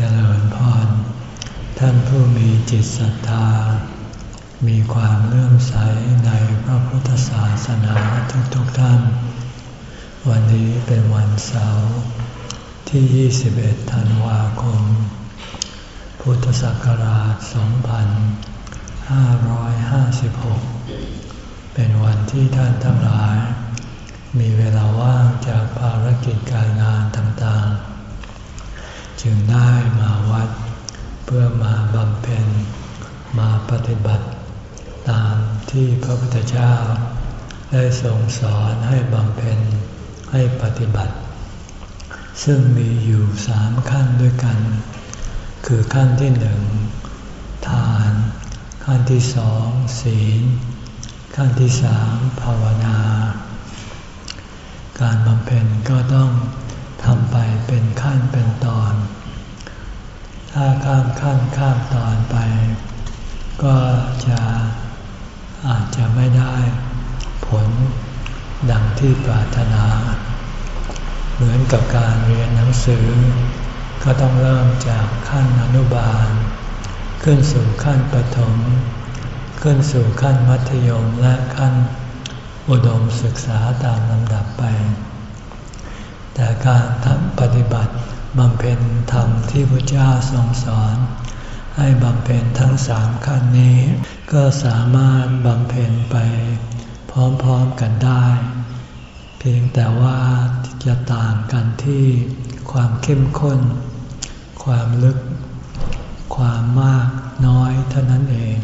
เจริญพร ท่านผู้มีจิตศรัทธา มีความเลื่อมใสในพระพุทธศาสนาทุกๆทท่าน วันนี้เป็นวันเสาร์ที่ 21 ธันวาคม พุทธศักราช 2556 เป็นวันที่ท่านทั้งหลาย มีเวลาว่างจากภารกิจการงานต่างๆ จึงได้มาวัด เพื่อมาบำเพ็ญมาปฏิบัติ ตามที่พระพุทธเจ้า ได้ทรงสอนให้บำเพ็ญให้ปฏิบัติ ซึ่งมีอยู่สามขั้นด้วยกัน คือขั้นที่หนึ่งทาน ขั้นที่สองศีล ขั้นที่สามภาวนา การบำเพ็ญก็ต้องทำไปเป็นขั้นเป็น ถ้าข้ามขั้นข้ามตอนไป ก็จะอาจจะไม่ได้ผลดังที่ปรารถนา เหมือนกับการเรียนหนังสือ ก็ต้องเริ่มจากขั้นอนุบาล ขึ้นสู่ขั้นประถม ขึ้นสู่ขั้นมัธยมและขั้นอุดมศึกษาตามลำดับไป แต่การทำปฏิบัติ บำเพ็ญธรรมที่พระเจ้าทรงสอน ให้บำเพ็ญทั้งสามขั้นนี้ ก็สามารถบำเพ็ญไปพร้อมๆกันได้ เพียงแต่ว่าจะต่างกันที่ความเข้มข้น ความลึก ความมากน้อยเท่านั้นเอง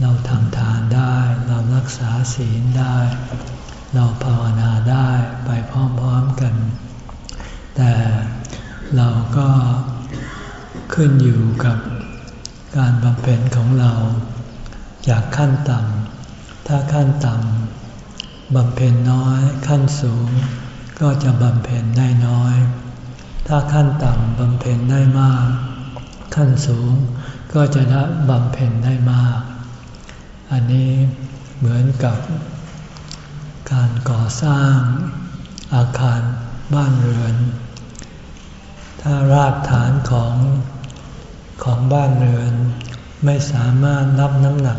เราทำทานได้ เรารักษาศีลได้ เราภาวนาได้ไปพร้อมๆกัน แต่เราก็ ขึ้นอยู่กับการบำเพ็ญของเรา จากขั้นต่ำถ้าขั้นต่ำบำเพ็ญน้อย ขั้นสูง ก็จะบำเพ็ญได้น้อย ถ้าขั้นต่ำบำเพ็ญได้มาก ขั้นสูงก็จะได้บำเพ็ญได้มาก อันนี้เหมือนกับการก่อสร้างอาคารบ้านเรือน ถ้ารากฐานของ ของบ้านเรือน ไม่สามารถรับน้ำหนัก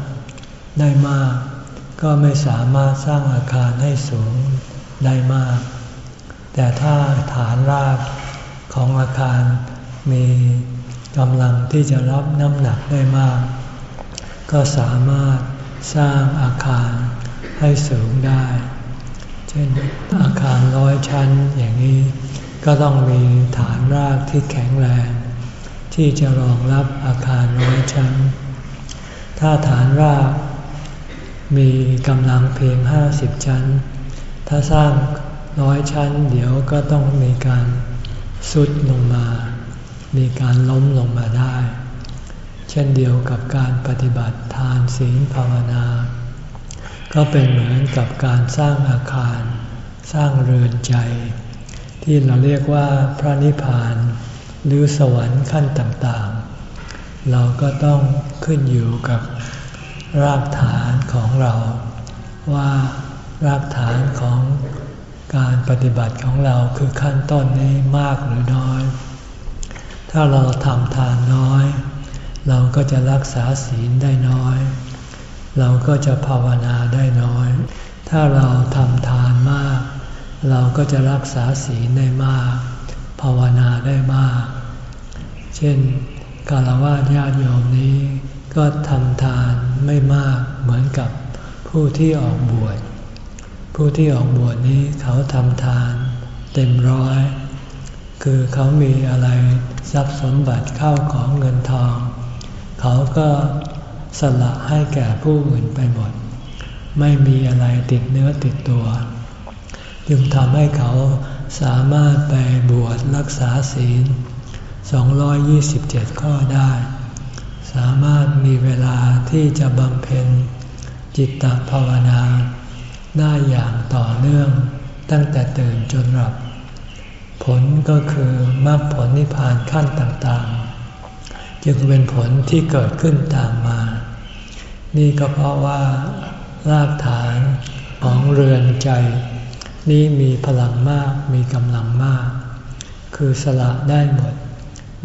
ได้มาก ก็ไม่สามารถสร้างอาคารให้สูงได้มาก แต่ถ้าฐานรากของอาคารมีกำลังที่จะรับน้ำหนักได้มาก ก็สามารถสร้างอาคารให้สูงได้ เช่นอาคารร้อยชั้นอย่างนี้ ก็ต้องมีฐานรากที่แข็งแรง ที่จะรองรับอาคารร้อยชั้น ถ้าฐานรากมีกำลังเพียงห้าสิบชั้น ถ้าสร้างร้อยชั้น เดี๋ยวก็ต้องมีการสุดลงมา มีการล้มลงมาได้ เช่นเดียวกับการปฏิบัติทานศีลภาวนา ก็เป็นเหมือนกับการสร้างอาคาร สร้างเรือนใจ ที่เราเรียกว่าพระนิพพาน หรือสวรรค์ขั้นต่างๆ เราก็ต้องขึ้นอยู่กับรากฐานของเรา ว่ารากฐานของการปฏิบัติของเราคือขั้นต้นนี้มากหรือน้อย ถ้าเราทำทานน้อย เราก็จะรักษาศีลได้น้อย เราก็จะภาวนาได้น้อย ถ้าเราทำทานมาก เราก็จะรักษาศีลได้มาก ภาวนาได้มาก เช่นกาลวะญาติโยมนี้ก็ทำทานไม่มากเหมือนกับผู้ที่ออกบวช ผู้ที่ออกบวชนี้เขาทำทานเต็มร้อย คือเขามีอะไรทรัพย์สมบัติเข้าของเงินทอง เขาก็สละให้แก่ผู้อื่นไปหมด ไม่มีอะไรติดเนื้อติดตัว จึงทำให้เขา สามารถไปบวชรักษาศีล 227 ข้อได้ สามารถมีเวลาที่จะบำเพ็ญจิตตภาวนาได้อย่างต่อเนื่องตั้งแต่ตื่นจนหลับ ผลก็คือมรรคผลนิพพานขั้นต่างๆ จึงเป็นผลที่เกิดขึ้นตามมา นี่ก็เพราะว่ารากฐานของเรือนใจ นี้มีพลังมากมีกำลังมาก คือสละได้หมด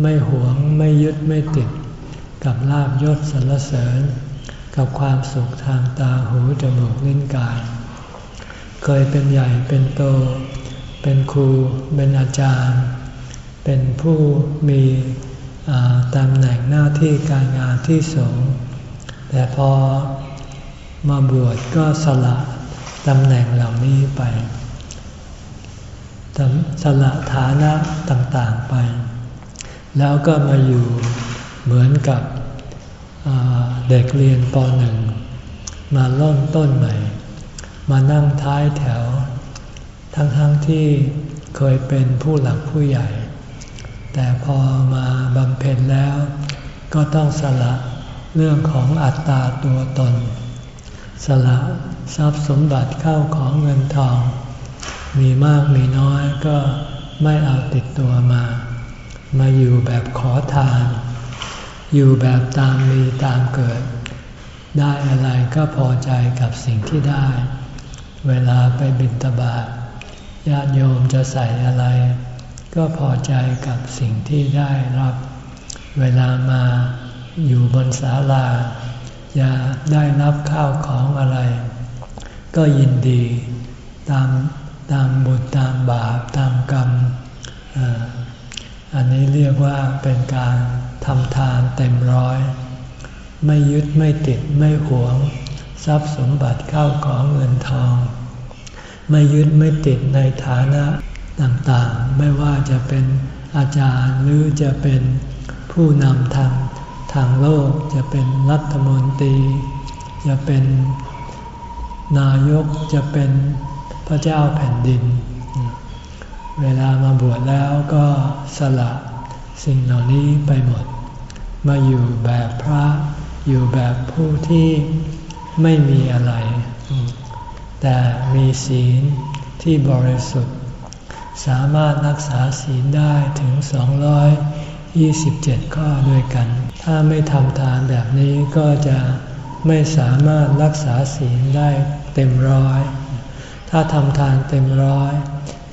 ไม่หวงไม่ยึดไม่ติด กับลาบยศสรรเสริญ กับความสุขทางตาหูจมูกลิ้นกาย เคยเป็นใหญ่เป็นโต เป็นครู เป็นอาจารย์ เป็นผู้มีตำแหน่งหน้าที่การงานที่สูง แต่พอมาบวชก็สละตำแหน่งเหล่านี้ไป สละฐานะต่างๆไป แล้วก็มาอยู่เหมือนกับเด็กเรียนป .1 มาล่นต้นใหม่ มานั่งท้ายแถว ทั้งๆทที่เคยเป็นผู้หลักผู้ใหญ่ แต่พอมาบำเพ็ญแล้ว ก็ต้องสละเรื่องของอัตตาตัวตน สละทรัพย์สมบัติเข้าของเงินทอง มีมากมีน้อยก็ไม่เอาติดตัวมา มาอยู่แบบขอทาน อยู่แบบตามมีตามเกิด ได้อะไรก็พอใจกับสิ่งที่ได้ เวลาไปบิณฑบาตญาติโยมจะใส่อะไร ก็พอใจกับสิ่งที่ได้รับ เวลามาอยู่บนศาลาจะได้รับข้าวของอะไร ก็ยินดีตาม ตามบุญตามบาปตามกรรม อันนี้เรียกว่าเป็นการทำทานเต็มร้อย ไม่ยึดไม่ติดไม่หวง ทรัพย์สมบัติเข้าของเงินทอง ไม่ยึดไม่ติดในฐานะต่างๆ ไม่ว่าจะเป็นอาจารย์หรือจะเป็นผู้นำทางทางโลกจะเป็นรัฐมนตรี จะเป็นนายกจะเป็น พระเจ้าแผ่นดิน เวลามาบวชแล้วก็สละสิ่งเหล่านี้ไปหมด มาอยู่แบบพระอยู่แบบผู้ที่ไม่มีอะไร แต่มีศีลที่บริสุทธิ์ สามารถรักษาศีลได้ถึง 227 ข้อด้วยกัน ถ้าไม่ทำทานแบบนี้ก็จะไม่สามารถรักษาศีลได้เต็มร้อย ถ้าทำทานเต็มร้อย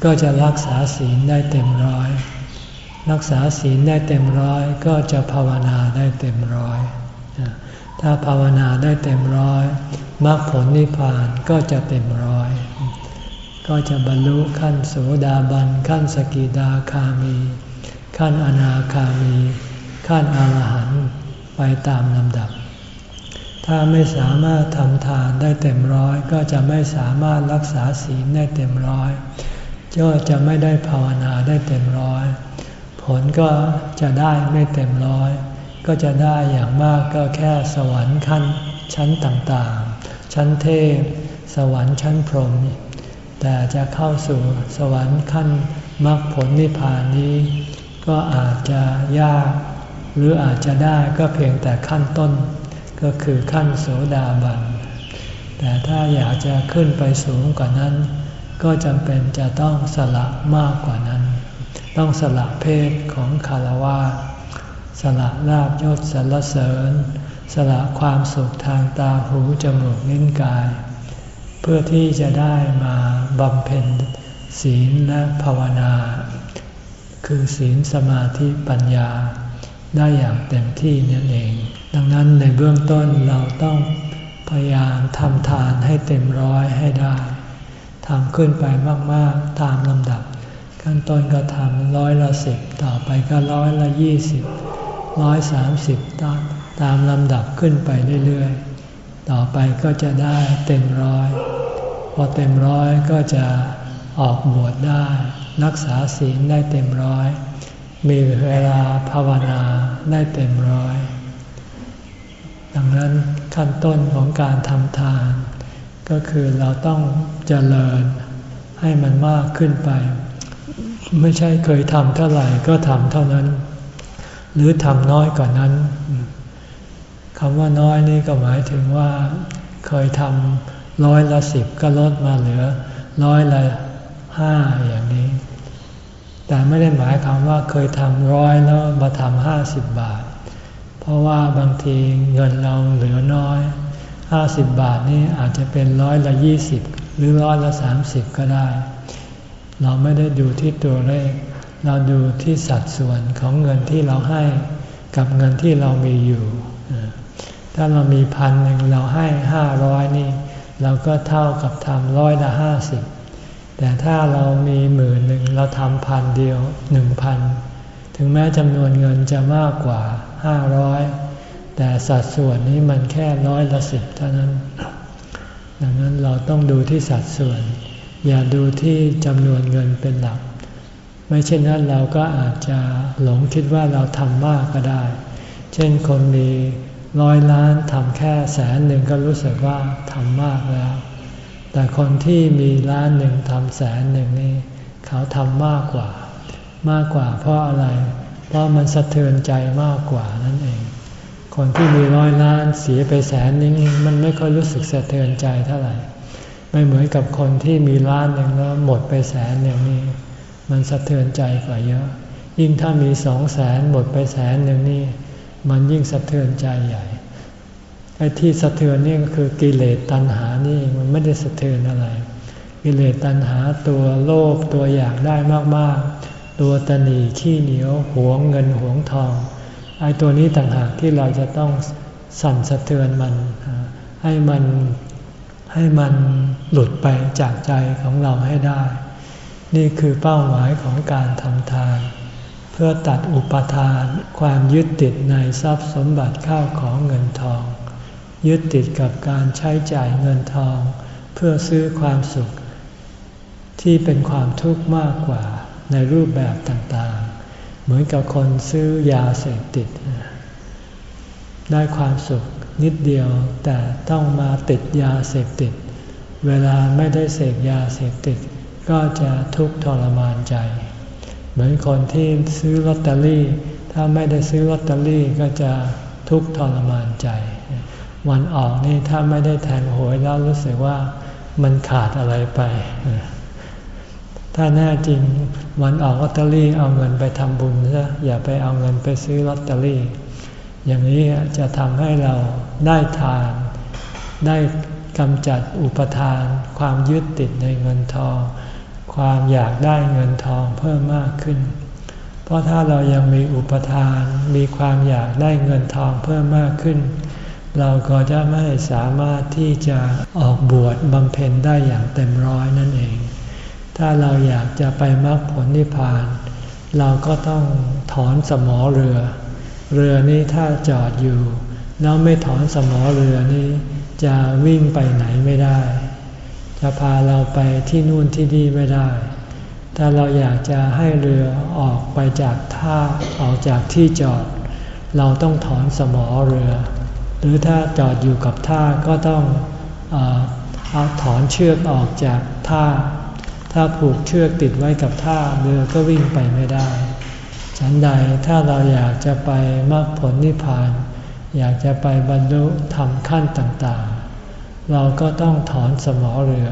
ก็จะรักษาศีลได้เต็มร้อย รักษาศีลได้เต็มร้อยก็จะภาวนาได้เต็มร้อย ถ้าภาวนาได้เต็มร้อยมรรคผลนิพพานก็จะเต็มร้อย ก็จะบรรลุขั้นโสดาบัน ขั้นสกิดาคามี ขั้นอนาคามี ขั้นอรหันต์ไปตามลำดับ ถ้าไม่สามารถทำทานได้เต็มร้อย ก็จะไม่สามารถรักษาศีลได้เต็มร้อยก็จะไม่ได้ภาวนาได้เต็มร้อย ผลก็จะได้ไม่เต็มร้อย ก็จะได้อย่างมากก็แค่สวรรค์ขั้นชั้นต่างๆ ชั้นเทพ สวรรค์ชั้นพรหมแต่จะเข้าสู่สวรรค์ขั้นมรรคผลนิพพานนี้ ก็อาจจะยาก หรืออาจจะได้ก็เพียงแต่ขั้นต้น ก็คือขั้นโสดาบัน แต่ถ้าอยากจะขึ้นไปสูงกว่านั้น ก็จำเป็นจะต้องสละมากกว่านั้น ต้องสละเพศของคารวะสละลาบยศสรรเสริญ สละความสุขทางตาหูจมูกนิ้นกาย เพื่อที่จะได้มาบำเพ็ญศีลและภาวนา คือศีลสมาธิปัญญา ได้อย่างเต็มที่นั่นเอง ดังนั้นในเบื้องต้นเราต้องพยายามทำทานให้เต็มร้อยให้ได้ทำขึ้นไปมาก ๆ ตามลำดับ ขั้นต้นก็ทำร้อยละสิบต่อไปก็ร้อยละยี่สิบร้อยสามสิบตามตามลำดับขึ้นไปเรื่อย ๆ ต่อไปก็จะได้เต็มร้อย พอเต็มร้อยก็จะออกบวชได้ รักษาศีลได้เต็มร้อย มีเวลาภาวนาได้เต็มร้อย ดังนั้นขั้นต้นของการทำทาน ก็คือเราต้องเจริญให้มันมากขึ้นไป ไม่ใช่เคยทำเท่าไหร่ก็ทำเท่านั้น หรือทำน้อยกว่านั้นคำว่าน้อยนี่ก็หมายถึงว่า เคยทำร้อยละสิบก็ลดมาเหลือร้อยละห้าอย่างนี้ แต่ไม่ได้หมายความว่าเคยทำร้อยแล้วมาทำห้าสิบบาท เพราะว่าบางทีเงินเราเหลือน้อยห้าสิบบาทนี่อาจจะเป็นร้อยละยี่สิบหรือร้อยละสามสิบก็ได้ เราไม่ได้ดูที่ตัวเลข เราดูที่สัดส่วนของเงินที่เราให้กับเงินที่เรามีอยู่ถ้าเรามีพันหนึ่งเราให้ห้าร้อยนี่ เราก็เท่ากับทำร้อยละห้าสิบ แต่ถ้าเรามีหมื่นหนึ่งเราทำพันเดียวหนึ่งพันถึงแม้จำนวนเงินจะมากกว่าห้าร้อยแต่สัดส่วนนี้มันแค่ร้อยละสิบเท่านั้น ดังนั้นเราต้องดูที่สัดส่วน อย่าดูที่จำนวนเงินเป็นหลัก ไม่เช่นนั้นเราก็อาจจะหลงคิดว่าเราทำมากก็ได้ เช่นคนมีร้อยล้านทำแค่แสนหนึ่งก็รู้สึกว่าทำมากแล้ว แต่คนที่มีล้านหนึ่งทำแสนหนึ่งนี่เขาทำมากกว่า มากกว่าเพราะอะไร เพราะมันสะเทือนใจมากกว่านั่นเอง คนที่มีร้อยล้านเสียไปแสนนึงมันไม่ค่อยรู้สึกสะเทือนใจเท่าไหร่ ไม่เหมือนกับคนที่มีล้านหนึ่งแล้วหมดไปแสนหนึ่งนี่มันสะเทือนใจกว่าเยอะ ยิ่งถ้ามีสองแสนหมดไปแสนหนึ่งนี่มันยิ่งสะเทือนใจใหญ่ ไอ้ที่สะเทือนนี่ก็คือกิเลสตัณหานี่มันไม่ได้สะเทือนอะไร กิเลสตัณหาตัวโลภตัวอยากได้มากๆ ตัวตนีขี้เหนียวหวงเงินหวงทองไอ้ตัวนี้ต่างหากที่เราจะต้องสั่นสะเทือนมัน ให้มันให้มันหลุดไปจากใจของเราให้ได้ นี่คือเป้าหมายของการทำทาน เพื่อตัดอุปทาน ความยึดติดในทรัพย์สมบัติข้าวของเงินทอง ยึดติดกับการใช้จ่ายเงินทอง เพื่อซื้อความสุข ที่เป็นความทุกข์มากกว่าในรูปแบบต่างๆ เหมือนกับคนซื้อยาเสพติด ได้ความสุขนิดเดียวแต่ต้องมาติดยาเสพติด เวลาไม่ได้เสพยาเสพติด ก็จะทุกข์ทรมานใจ เหมือนคนที่ซื้อลอตเตอรี่ ถ้าไม่ได้ซื้อลอตเตอรี่ก็จะทุกข์ทรมานใจ วันออกนี่ถ้าไม่ได้แทงหวยแล้วรู้สึกว่ามันขาดอะไรไป ถ้าแน่จริงวันออกลอตเตอรี่เอาเงินไปทำบุญซะอย่าไปเอาเงินไปซื้อลอตเตอรี่ อย่างนี้จะทำให้เราได้ทาน ได้กำจัดอุปทาน ความยึดติดในเงินทอง ความอยากได้เงินทองเพิ่มมากขึ้น เพราะถ้าเรายังมีอุปทาน มีความอยากได้เงินทองเพิ่มมากขึ้น เราก็จะไม่สามารถที่จะออกบวชบำเพ็ญได้อย่างเต็มร้อยนั่นเอง ถ้าเราอยากจะไปมรรคผลนิพพาน เราก็ต้องถอนสมอเรือ เรือนี้ถ้าจอดอยู่ แล้วไม่ถอนสมอเรือนี้ จะวิ่งไปไหนไม่ได้ จะพาเราไปที่นู่นที่นี่ไม่ได้ ถ้าเราอยากจะให้เรือออกไปจากท่าออกจากที่จอด เราต้องถอนสมอเรือ หรือถ้าจอดอยู่กับท่าก็ต้องเอาถอนเชือกออกจากท่า ถ้าผูกเชือกติดไว้กับท่าเรือก็วิ่งไปไม่ได้ ฉันใดถ้าเราอยากจะไปมรรคผลนิพพาน อยากจะไปบรรลุธรรมขั้นต่างๆ เราก็ต้องถอนสมอเรือ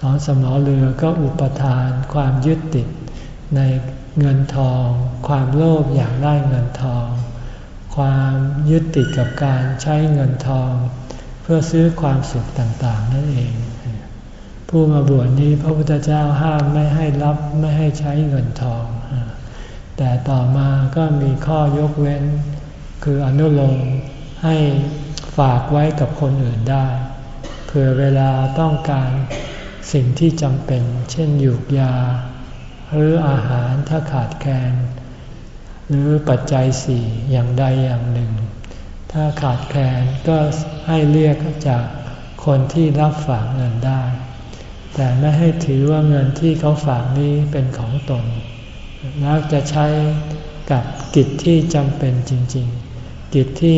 ถอนสมอเรือก็อุปทานความยึดติดในเงินทอง ความโลภอยากได้เงินทอง ความยึดติดกับการใช้เงินทอง เพื่อซื้อความสุขต่างๆ นั่นเอง ผู้มาบวชนี้พระพุทธเจ้าห้ามไม่ให้รับไม่ให้ใช้เงินทอง แต่ต่อมาก็มีข้อยกเว้น คืออนุโลมให้ฝากไว้กับคนอื่นได้เผื่อเวลาต้องการสิ่งที่จำเป็น เช่นหยูกยา หรืออาหารถ้าขาดแคลน หรือปัจจัยสี่อย่างใดอย่างหนึ่ง ถ้าขาดแคลนก็ให้เรียกจากคนที่รับฝากเงินได้ แต่ไม่ให้ถือว่าเงินที่เขาฝากนี้เป็นของตนแล้วจะใช้กับกิจที่จำเป็นจริง ๆ กิจที่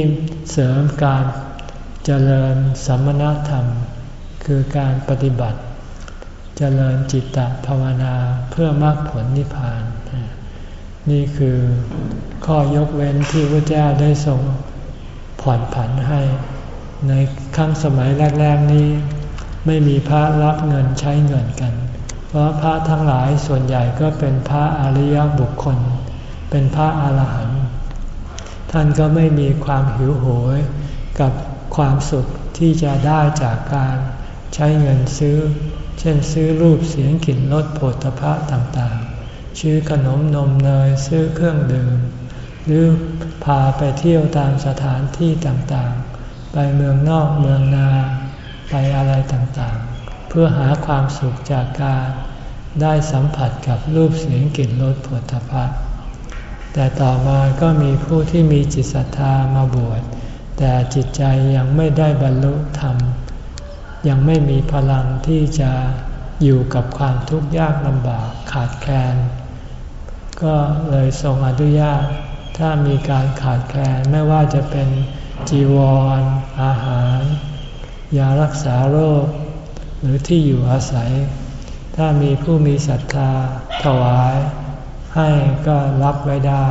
เสริมการเจริญสัมมณธรรม คือการปฏิบัติ เจริญจิตตภาวนาเพื่อมรรคผลนิพพาน นี่คือข้อยกเว้นที่พระเจ้าได้ทรงผ่อนผันให้ ในครั้งสมัยแรก ๆนี้ ไม่มีพระรับเงินใช้เงินกัน เพราะพระทั้งหลายส่วนใหญ่ก็เป็นพระอริยบุคคล เป็นพระอาหารหันต์ท่านก็ไม่มีความหิวโหยกับความสุขที่จะได้จากการใช้เงินซื้อ เช่นซื้อรูปเสียงกลิ่นรสโผฏฐะต่างๆ ซื้อขนมนมเนยซื้อเครื่องดื่ม หรือพาไปเที่ยวตามสถานที่ต่างๆ ไปเมืองนอกเมืองนาไปอะไรต่างๆ เพื่อหาความสุขจากการได้สัมผัสกับรูปเสียงกลิ่นรสผลตภะแต่ต่อมาก็มีผู้ที่มีจิตศรัทธามาบวช แต่จิตใจยังไม่ได้บรรลุธรรม ยังไม่มีพลังที่จะอยู่กับความทุกข์ยากลำบากขาดแคลน ก็เลยทรงอนุญาตถ้ามีการขาดแคลนไม่ว่าจะเป็นจีวรออาหาร ยารักษาโรค หรือที่อยู่อาศัย ถ้ามีผู้มีศรัทธาถวาย ให้ก็รับไว้ได้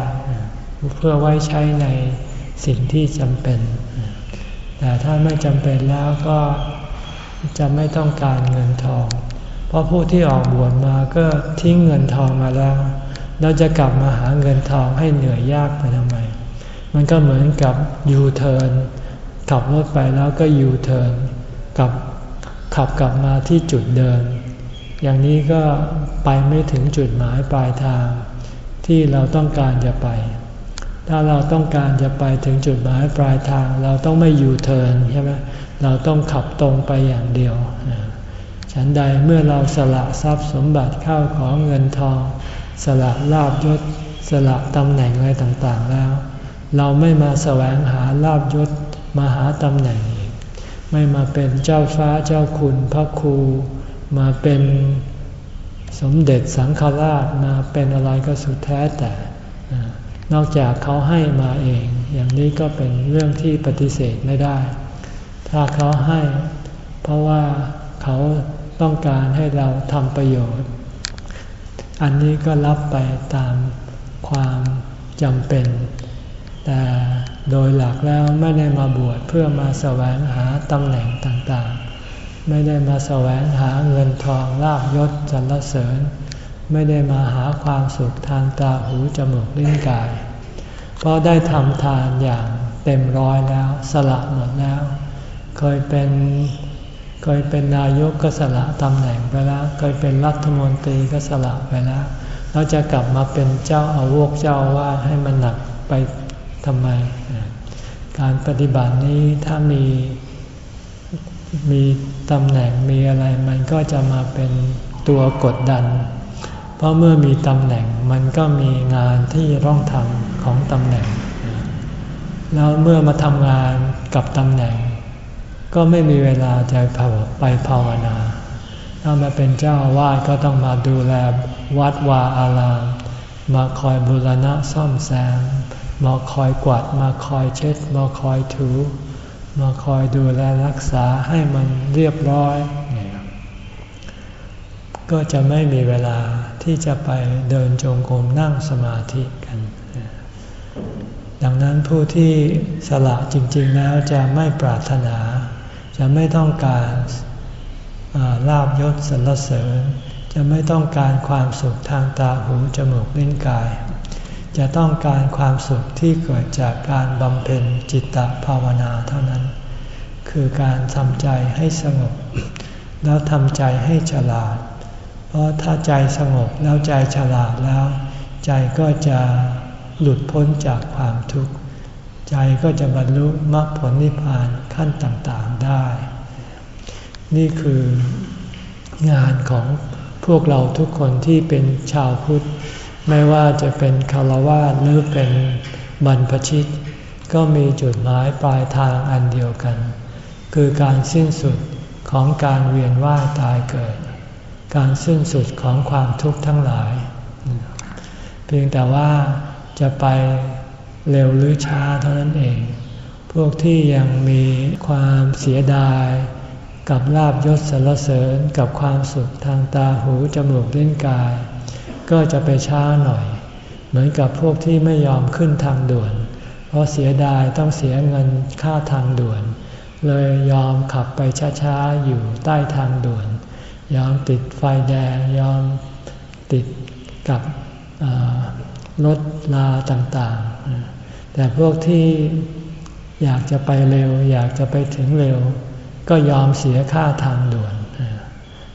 เพื่อไว้ใช้ในสิ่งที่จำเป็น แต่ถ้าไม่จำเป็นแล้วก็จะไม่ต้องการเงินทอง เพราะผู้ที่ออกบวชมาก็ทิ้งเงินทองมาแล้ว เราจะกลับมาหาเงินทองให้เหนื่อยยากไปทำไม มันก็เหมือนกับยูเทิร์นขับรถไปแล้วก็ยูเทิร์น กลับขับกลับมาที่จุดเดิม อย่างนี้ก็ไปไม่ถึงจุดหมายปลายทาง ที่เราต้องการจะไป ถ้าเราต้องการจะไปถึงจุดหมายปลายทาง เราต้องไม่ยูเทิร์นใช่ไหมเราต้องขับตรงไปอย่างเดียว ฉันใดเมื่อเราสละทรัพย์สมบัติเข้าของเงินทอง สละลาบยศ สละตำแหน่งอะไรต่างๆแล้ว เราไม่มาแสวงหาลาบยศมาหาตำแหน่งอีกไม่มาเป็นเจ้าฟ้าเจ้าคุณพระครู มาเป็นสมเด็จสังฆราชมาเป็นอะไรก็สุดแท้แต่ นอกจากเขาให้มาเอง อย่างนี้ก็เป็นเรื่องที่ปฏิเสธไม่ได้ ถ้าเขาให้ เพราะว่าเขาต้องการให้เราทำประโยชน์ อันนี้ก็รับไปตามความจำเป็น แต่โดยหลักแล้วไม่ได้มาบวชเพื่อมาแสวงหาตำแหน่งต่างๆ ไม่ได้มาแสวงหาเงินทองลาบยศสรรเสริญ ไม่ได้มาหาความสุขทางตาหูจมูกลิ้นกาย เพราะได้ทำทานอย่างเต็มร้อยแล้วสละหมดแล้ว เคยเป็น เคยเป็นนายกก็สละตำแหน่งไปแล้ว เคยเป็นรัฐมนตรีก็สละไปแล้วเราจะกลับมาเป็นเจ้าอาวกเจ้าว่าให้มันหนักไปทำไม การปฏิบัตินี้ถ้ามีมีตำแหน่งมีอะไรมันก็จะมาเป็นตัวกดดัน เพราะเมื่อมีตำแหน่งมันก็มีงานที่ต้องทำของตำแหน่ง แล้วเมื่อมาทำงานกับตำแหน่ง ก็ไม่มีเวลาจะไปภาวนา ถ้ามาเป็นเจ้าวาดก็ต้องมาดูแลวัดวาอาราม มาคอยบูรณะซ่อมแซม มาคอยกวาด มาคอยเช็ด มาคอยถู มาคอยดูแลรักษาให้มันเรียบร้อย ก็จะไม่มีเวลาที่จะไปเดินจงกรมนั่งสมาธิกัน ดังนั้นผู้ที่สละจริง ๆ แล้วจะไม่ปรารถนา จะไม่ต้องการลาบยศสรรเสริญ จะไม่ต้องการความสุขทางตาหูจมูกลิ้นกาย จะต้องการความสุขที่เกิดจากการบำเพ็ญจิตตภาวนาเท่านั้น คือการทำใจให้สงบ แล้วทำใจให้ฉลาด เพราะถ้าใจสงบแล้วใจฉลาดแล้ว ใจก็จะหลุดพ้นจากความทุกข์ ใจก็จะบรรลุมรรคผลนิพพานขั้นต่างๆได้ นี่คืองานของพวกเราทุกคนที่เป็นชาวพุทธ ไม่ว่าจะเป็นคารวะหรือเป็นบรรพชิต ก็มีจุดหมายปลายทางอันเดียวกัน คือการสิ้นสุดของการเวียนว่ายตายเกิด การสิ้นสุดของความทุกข์ทั้งหลาย เพียงแต่ว่าจะไป เร็วหรือช้าเท่านั้นเอง พวกที่ยังมีความเสียดาย กับลาบยศสรรเสริญกับความสุขทางตาหูจมูกลิ้นกาย ก็จะไปช้าหน่อย เหมือนกับพวกที่ไม่ยอมขึ้นทางด่วน เพราะเสียดายต้องเสียเงินค่าทางด่วน เลยยอมขับไปช้าๆอยู่ใต้ทางด่วน ยอมติดไฟแดงยอมติดกับรถลาต่างๆ แต่พวกที่อยากจะไปเร็ว อยากจะไปถึงเร็ว ก็ยอมเสียค่าทางด่วน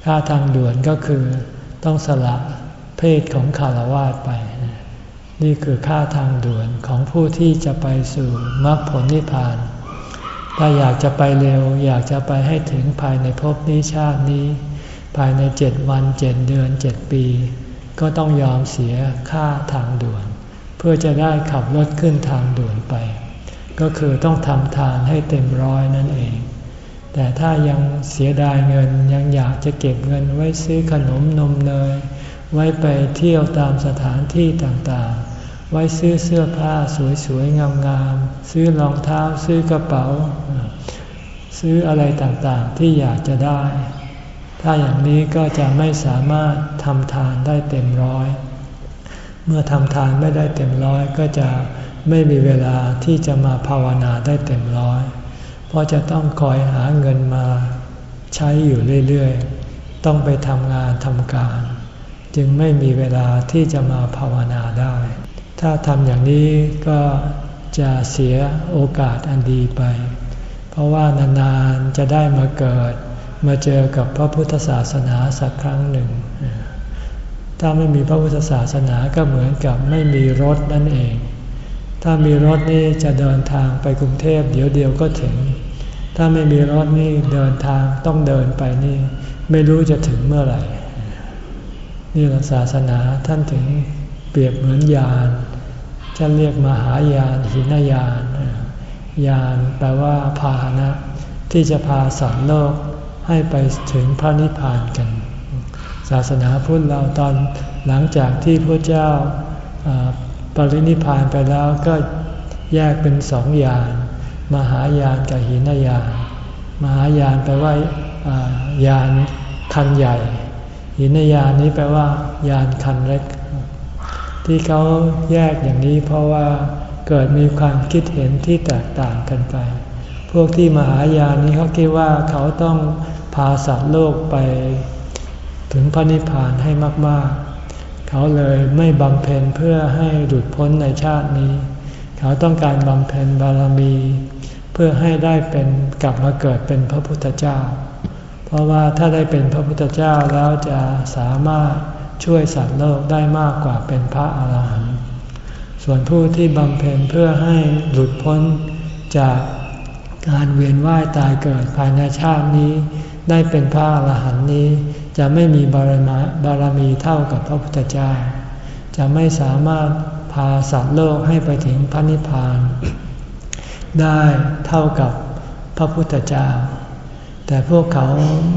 ค่าทางด่วนก็คือต้องสละเพศของคารวาสไป นี่คือค่าทางด่วนของผู้ที่จะไปสู่มรรคผลนิพพาน ถ้าอยากจะไปเร็ว อยากจะไปให้ถึงภายในภพนี้ชาตินี้ ภายในเจ็ดวันเจ็ดเดือนเจ็ดปี ก็ต้องยอมเสียค่าทางด่วน เพื่อจะได้ขับรถขึ้นทางด่วนไป ก็คือต้องทำทานให้เต็มร้อยนั่นเอง แต่ถ้ายังเสียดายเงินยังอยากจะเก็บเงินไว้ซื้อขนมนมเนยไว้ไปเที่ยวตามสถานที่ต่างๆ ไว้ซื้อเสื้อผ้าสวยๆงามๆซื้อรองเท้าซื้อกระเป๋า ซื้ออะไรต่างๆที่อยากจะได้ ถ้าอย่างนี้ก็จะไม่สามารถทำทานได้เต็มร้อย เมื่อทำทานไม่ได้เต็มร้อยก็จะไม่มีเวลาที่จะมาภาวนาได้เต็มร้อย เพราะจะต้องคอยหาเงินมาใช้อยู่เรื่อยๆ ต้องไปทำงานทำการ จึงไม่มีเวลาที่จะมาภาวนาได้ ถ้าทำอย่างนี้ก็จะเสียโอกาสอันดีไป เพราะว่านานๆจะได้มาเกิด มาเจอกับพระพุทธศาสนาสักครั้งหนึ่ง ถ้าไม่มีพระพุทธศาสนาก็เหมือนกับไม่มีรถนั่นเอง ถ้ามีรถนี่จะเดินทางไปกรุงเทพเดี๋ยวเดียวก็ถึง ถ้าไม่มีรถนี่เดินทางต้องเดินไปนี่ ไม่รู้จะถึงเมื่อไหร่ นี่ศาสนาท่านถึงเปรียบเหมือนยานจะเรียกมหายานหินยาน ยานแปลว่าพาหนะ ที่จะพาสัตว์โลกให้ไปถึงพระนิพพานกัน ศาสนาพุทธเราตอนหลังจากที่พระเจ้าปรินิพานไปแล้วก็แยกเป็นสองยานมหายานกับหินยานมหายานแปลว่ายานคันใหญ่ หินยานนี้แปลว่ายานคันเล็ก ที่เขาแยกอย่างนี้เพราะว่าเกิดมีความคิดเห็นที่แตกต่างกันไป พวกที่มหายานนี้เขาคิดว่าเขาต้องพาสัตว์โลกไป ถึงพระนิพพานให้มาก ๆ เขาเลยไม่บำเพ็ญเพื่อให้หลุดพ้นในชาตินี้ เขาต้องการบำเพ็ญบารมี เพื่อให้ได้เป็นกลับมาเกิดเป็นพระพุทธเจ้า เพราะว่าถ้าได้เป็นพระพุทธเจ้าแล้วจะสามารถช่วยสัตว์โลกได้มากกว่าเป็นพระอาหารหันต์ ส่วนผู้ที่บำเพ็ญเพื่อให้หลุดพ้นจากการเวียนว่ายตายเกิดภายในชาตินี้ ได้เป็นพระอาหารหันต์นี้ จะไม่มีบารมีบารมีเท่ากับพระพุทธเจ้า จะไม่สามารถพาสัตว์โลกให้ไปถึงพระนิพพาน ได้เท่ากับพระพุทธเจ้า แต่พวกเขา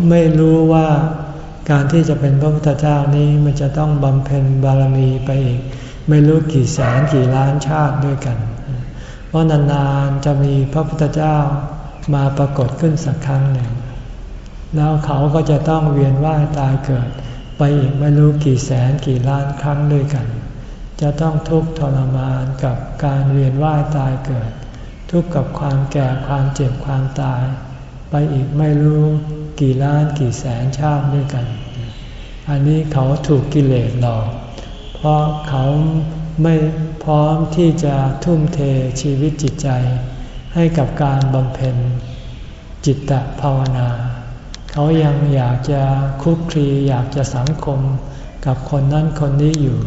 ไม่รู้ว่าการที่จะเป็นพระพุทธเจ้านี้มันจะต้องบำเพ็ญบารมีไปอีก ไม่รู้กี่แสนกี่ล้านชาติด้วยกัน เพราะนานๆจะมีพระพุทธเจ้ามาปรากฏขึ้นสักครั้งหนึ่ง แล้วเขาก็จะต้องเวียนว่ายตายเกิด ไปอีกไม่รู้กี่แสนกี่ล้านครั้งด้วยกัน จะต้องทุกข์ทรมานกับการเวียนว่ายตายเกิด ทุกข์กับความแก่ความเจ็บความตาย ไปอีกไม่รู้กี่ล้านกี่แสนชาติด้วยกัน อันนี้เขาถูกกิเลสหลอก เพราะเขาไม่พร้อมที่จะทุ่มเทชีวิตจิตใจ ให้กับการบำเพ็ญจิตตภาวนา เขายังอยากจะคุกคีอยากจะสังคมกับคนนั้นคนนี้อยู่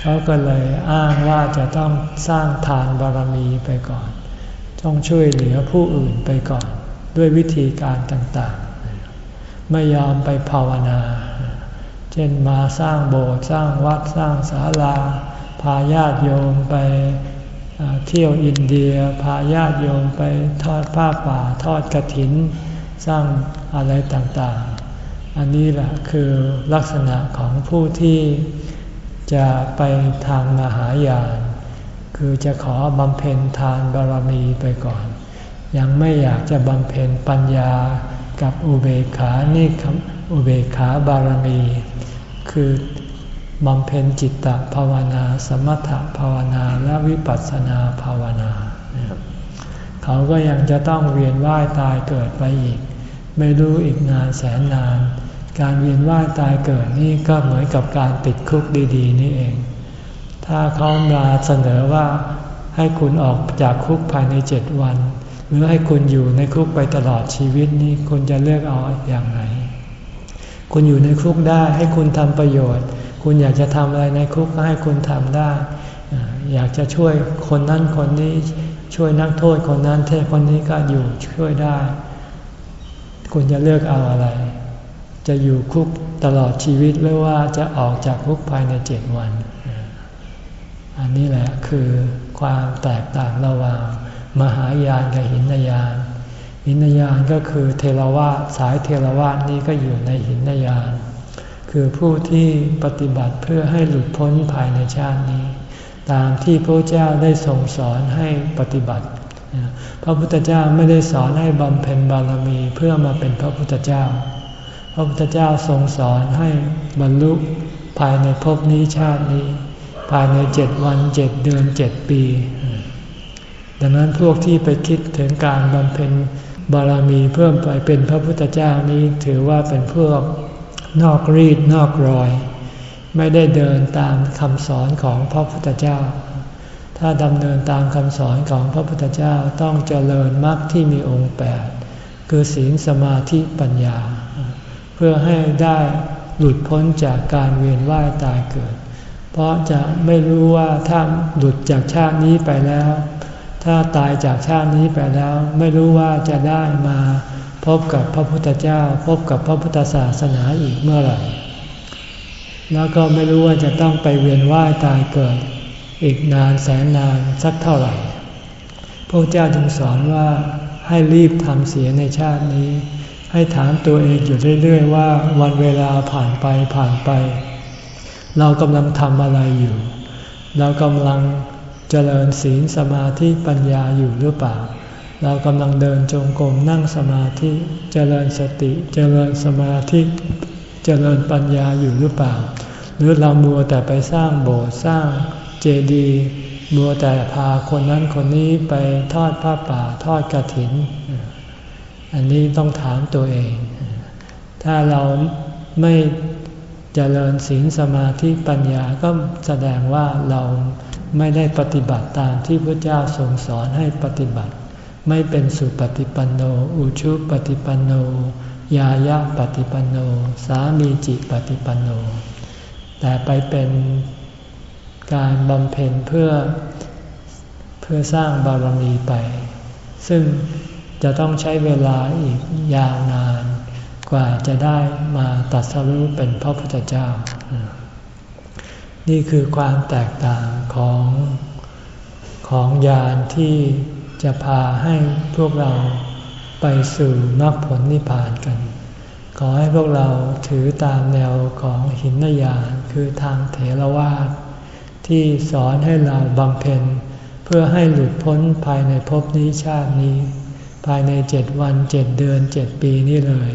เขาก็เลยอ้างว่าจะต้องสร้างทานบารมีไปก่อน ต้องช่วยเหลือผู้อื่นไปก่อน ด้วยวิธีการต่างๆ ไม่ยอมไปภาวนา เช่นมาสร้างโบสถ์สร้างวัดสร้างศาลา พาญาติโยมไปเที่ยวอินเดีย พาญาติโยมไปทอดผ้าป่าทอดกระถิน สร้างอะไรต่างๆ อันนี้แหละคือลักษณะของผู้ที่จะไปทางมหายาน คือจะขอบำเพ็ญทานบารมีไปก่อน ยังไม่อยากจะบำเพ็ญปัญญากับอุเบกขานี่คำอุเบกขาบารมี คือบำเพ็ญจิตตภาวนา สมถภาวนาและวิปัสสนาภาวนา เขาก็ยังจะต้องเวียนว่ายตายเกิดไปอีก ไม่รู้อีกนานแสนนาน การเวียนว่ายตายเกิดนี่ก็เหมือนกับการติดคุกดีๆ นี่เอง ถ้าเขามาเสนอว่าให้คุณออกจากคุกภายในเจ็ดวัน หรือให้คุณอยู่ในคุกไปตลอดชีวิตนี่คุณจะเลือกเอาอย่างไรคุณอยู่ในคุกได้ให้คุณทำประโยชน์คคุณอยากจะทำอะไรในคุกก็ให้คุณทำได้ อยากจะช่วยคนนั้นคนนี้ ช่วยนักโทษคนนั้นเทศคนนี้ก็อยู่ช่วยได้ คุณจะเลือกเอาอะไร จะอยู่คุกตลอดชีวิตหรือว่าจะออกจากคุกภายในเจ็ดวัน อันนี้แหละคือความแตกต่างระหว่าง มหายานกับหินยาน หินยานก็คือเทรวาสายเทรวาสนี้ก็อยู่ในหินยาน คือผู้ที่ปฏิบัติเพื่อให้หลุดพ้นภายในชาตินี้ ตามที่พระเจ้าได้ทรงสอนให้ปฏิบัติ พระพุทธเจ้าไม่ได้สอนให้บำเพ็ญบารมีเพื่อมาเป็นพระพุทธเจ้า พระพุทธเจ้าทรงสอนให้บรรลุภายในภพนี้ชาตินี้ ภายในเจ็ดวันเจ็ดเดือนเจ็ดปี ดังนั้นพวกที่ไปคิดถึงการบำเพ็ญบารมีเพิ่มไปเป็นพระพุทธเจ้านี้ถือว่าเป็นพวกนอกรีดนอกรอย ไม่ได้เดินตามคำสอนของพระพุทธเจ้า ถ้าดำเนินตามคำสอนของพระพุทธเจ้าต้องเจริญมรรคที่มีองค์แปดคือศีลสมาธิปัญญา เพื่อให้ได้หลุดพ้นจากการเวียนว่ายตายเกิด เพราะจะไม่รู้ว่าถ้าหลุดจากชาตินี้ไปแล้ว ถ้าตายจากชาตินี้ไปแล้ว ไม่รู้ว่าจะได้มาพบกับพระพุทธเจ้า พบกับพระพุทธศาสนาอีกเมื่อไหร่ แล้วก็ไม่รู้ว่าจะต้องไปเวียนว่ายตายเกิด อีกนานแสนนานสักเท่าไหร่ พระเจ้าจึงสอนว่าให้รีบทำเสียในชาตินี้ ให้ถามตัวเองอยู่เรื่อย ๆ ว่าวันเวลาผ่านไปผ่านไป เรากำลังทำอะไรอยู่ เรากำลังเจริญศีลสมาธิปัญญาอยู่หรือเปล่า เรากำลังเดินจงกรมนั่งสมาธิ เจริญสติ เจริญสมาธิ เจริญปัญญาอยู่หรือเปล่า หรือเรามัวแต่ไปสร้างโบสถ์สร้างเจดีย์มัวแต่พาคนนั้นคนนี้ไปทอดผ้าป่าทอดกระถิน อันนี้ต้องถามตัวเอง ถ้าเราไม่เจริญศีลสมาธิปัญญาก็แสดงว่าเราไม่ได้ปฏิบัติตามที่พระเจ้าทรงสอนให้ปฏิบัติ ไม่เป็นสุปฏิปันโนอุชุปฏิปันโน ยายะปฏิปันโน สามีจิปฏิปันโน แต่ไปเป็นการบำเพ็ญเพื่อเพื่อสร้างบารมีไป ซึ่งจะต้องใช้เวลาอีกยาวนาน กว่าจะได้มาตัดสรุปเป็นพระพุทธเจ้า นี่คือความแตกต่างของของยานที่จะพาให้พวกเรา ไปสู่มรรคผลนิพพานกัน ขอให้พวกเราถือตามแนวของหินยานคือทางเถรวาทที่สอนให้เราบำเพ็ญ เพื่อให้หลุดพ้นภายในภพนี้ชาตินี้ ภายในเจ็ดวันเจ็ดเดือนเจ็ดปีนี้เลย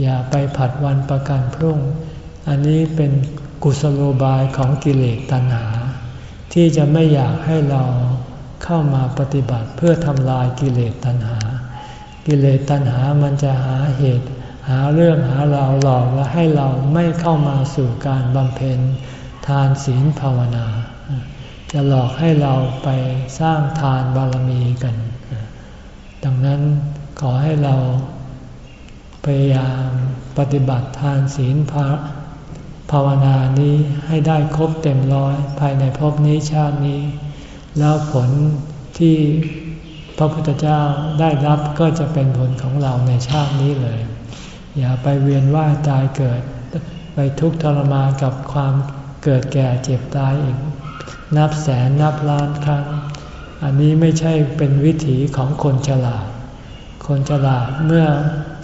อย่าไปผัดวันประกันพรุ่ง อันนี้เป็นกุศโลบายของกิเลสตัณหา ที่จะไม่อยากให้เราเข้ามาปฏิบัติเพื่อทำลายกิเลสตัณหา กิเลสตัณหามันจะหาเหตุ หาเรื่องหาเราหลอกและให้เราไม่เข้ามาสู่การบำเพ็ญทานศีลภาวนา จะหลอกให้เราไปสร้างทานบารมีกัน ดังนั้นขอให้เราพยายามปฏิบัติทานศีลภาวนานี้ให้ได้ครบเต็มร้อยภายในภพนี้ชาตินี้ แล้วผลที่ พระพุทธเจ้าได้รับก็จะเป็นผลของเราในชาตินี้เลย อย่าไปเวียนว่ายตายเกิด ไปทุกข์ทรมานกับความเกิดแก่เจ็บตายอีก นับแสนนับล้านครั้ง อันนี้ไม่ใช่เป็นวิถีของคนฉลาด คนฉลาดเมื่อ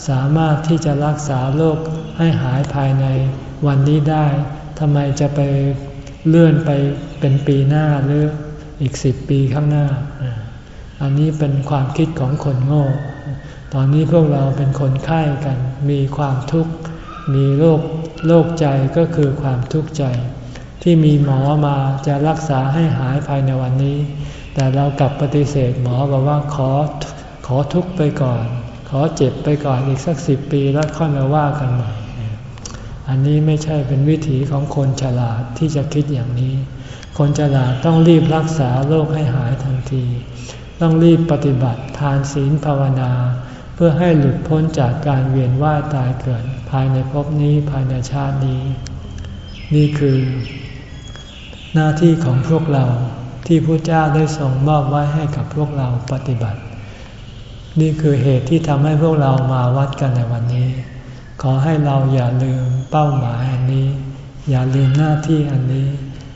สามารถที่จะรักษาโรคให้หายภายในวันนี้ได้ทำไมจะไปเลื่อนไปเป็นปีหน้าหรืออีกสิบปีข้างหน้า อันนี้เป็นความคิดของคนโง่ ตอนนี้พวกเราเป็นคนไข้กัน มีความทุกข์ มีโรคโรคใจก็คือความทุกข์ใจ ที่มีหมอมาจะรักษาให้หายภายในวันนี้ แต่เรากลับปฏิเสธหมอบอกว่าขอขอทุกข์ไปก่อน ขอเจ็บไปก่อนอีกสักสิบปีแล้วค่อยมาว่ากันใหม่ อันนี้ไม่ใช่เป็นวิถีของคนฉลาดที่จะคิดอย่างนี้ คนฉลาดต้องรีบรักษาโรคให้หายทันที ต้องรีบปฏิบัติทานศีลภาวนา เพื่อให้หลุดพ้นจากการเวียนว่ายตายเกิดภายในภพนี้ภายในชาตินี้ นี่คือ หน้าที่ของพวกเราที่พระเจ้าได้ทรงมอบไว้ให้กับพวกเราปฏิบัติ นี่คือเหตุที่ทำให้พวกเรามาวัดกันในวันนี้ ขอให้เราอย่าลืมเป้าหมายอันนี้ อย่าลืมหน้าที่อันนี้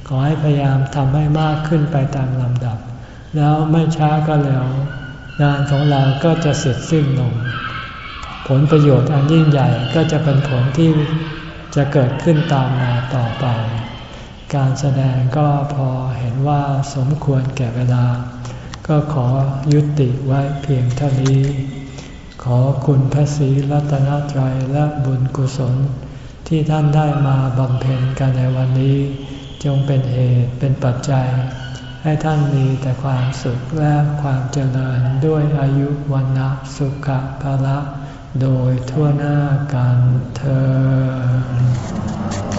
ขอให้พยายามทำให้มากขึ้นไปตามลำดับ แล้วไม่ช้าก็เร็วงานของเราก็จะเสร็จสิ้นลง ผลประโยชน์อันยิ่งใหญ่ก็จะเป็นผลที่จะเกิดขึ้นตามมาต่อไป การแสดงก็พอเห็นว่าสมควรแก่เวลา ก็ขอยุติไว้เพียงเท่านี้ ขอคุณพระศรีรัตนตรัยและบุญกุศล ที่ท่านได้มาบำเพ็ญกันในวันนี้ จงเป็นเหตุเป็นปัจจัย ให้ท่านมีแต่ความสุขและความเจริญด้วยอายุวันนะสุขภะละ โดยทั่วหน้ากันเธอ